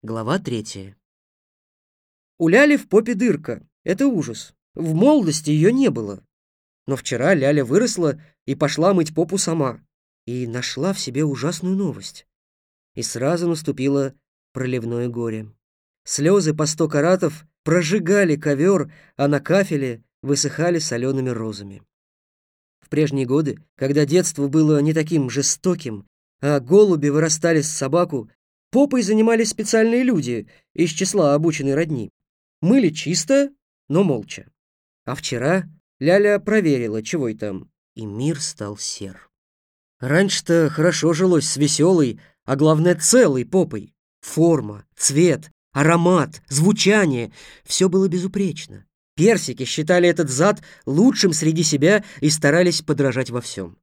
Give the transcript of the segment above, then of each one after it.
Глава третья. У Ляли в попе дырка. Это ужас. В молодости ее не было. Но вчера Ляля выросла и пошла мыть попу сама. И нашла в себе ужасную новость. И сразу наступило проливное горе. Слезы по сто каратов прожигали ковер, а на кафеле высыхали солеными розами. В прежние годы, когда детство было не таким жестоким, а голуби вырастали с собаку, попой занимались специальные люди из числа обученной родни. Мыли чисто, но молча. А вчера Ляля проверила, чего и там, и мир стал сер. Раньше-то хорошо жилось с веселой, а главное целой попой. Форма, цвет, аромат, звучание — все было безупречно. Персики считали этот зад лучшим среди себя и старались подражать во всем.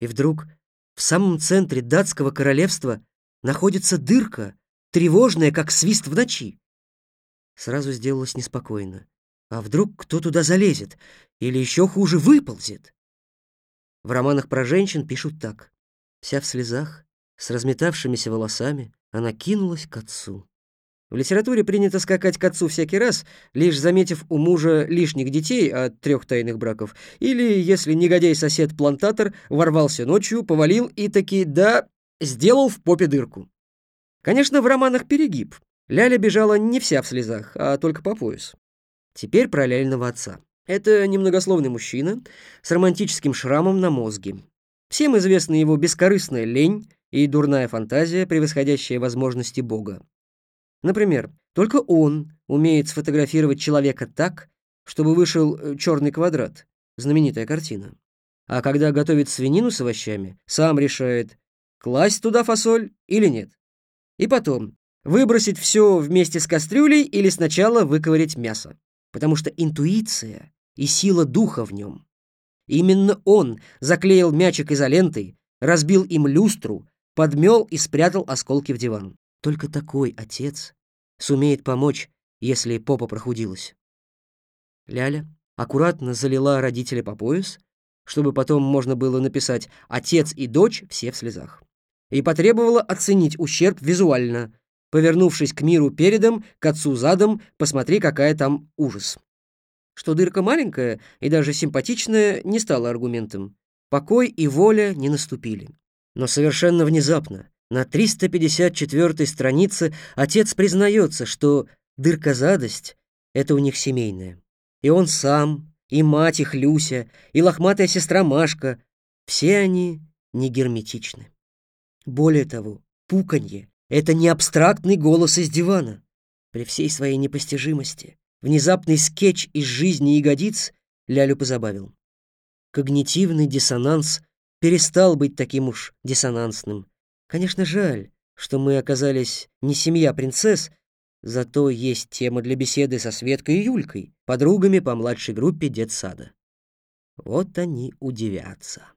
И вдруг в самом центре датского королевства находится дырка, тревожная, как свист в ночи. Сразу сделалось неспокойно. А вдруг кто туда залезет? Или еще хуже, выползет? В романах про женщин пишут так. Вся в слезах, с разметавшимися волосами, она кинулась к отцу. В литературе принято скакать к отцу всякий раз, лишь заметив у мужа лишних детей от трех тайных браков, или если негодяй-сосед-плантатор ворвался ночью, повалил и таки, да, сделал в попе дырку. Конечно, в романах перегиб. Ляля бежала не вся в слезах, а только по пояс. Теперь про Лялиного отца. Это немногословный мужчина с романтическим шрамом на мозге. Всем известна его бескорыстная лень и дурная фантазия, превосходящая возможности Бога. Например, только он умеет сфотографировать человека так, чтобы вышел э, черный квадрат, знаменитая картина. А когда готовит свинину с овощами, сам решает, класть туда фасоль или нет. И потом, выбросить все вместе с кастрюлей или сначала выковырять мясо. Потому что интуиция и сила духа в нем. Именно он заклеил мячик изолентой, разбил им люстру, подмел и спрятал осколки в диван. Только такой отец сумеет помочь, если попа прохудилась. Ляля аккуратно залила родителя по пояс, чтобы потом можно было написать «отец и дочь все в слезах», и потребовала оценить ущерб визуально, повернувшись к миру передом, к отцу задом, посмотри, какая там ужас. Что дырка маленькая и даже симпатичная не стало аргументом. Покой и воля не наступили. Но совершенно внезапно, на 354 странице отец признается, что дыркозадость — это у них семейное. И он сам, и мать их Люся, и лохматая сестра Машка — все они не герметичны. Более того, пуканье — это не абстрактный голос из дивана. При всей своей непостижимости внезапный скетч из жизни ягодиц Лялю позабавил. Когнитивный диссонанс перестал быть таким уж диссонансным. Конечно, жаль, что мы оказались не семья принцесс, зато есть тема для беседы со Светкой и Юлькой, подругами по младшей группе детсада. Вот они удивятся.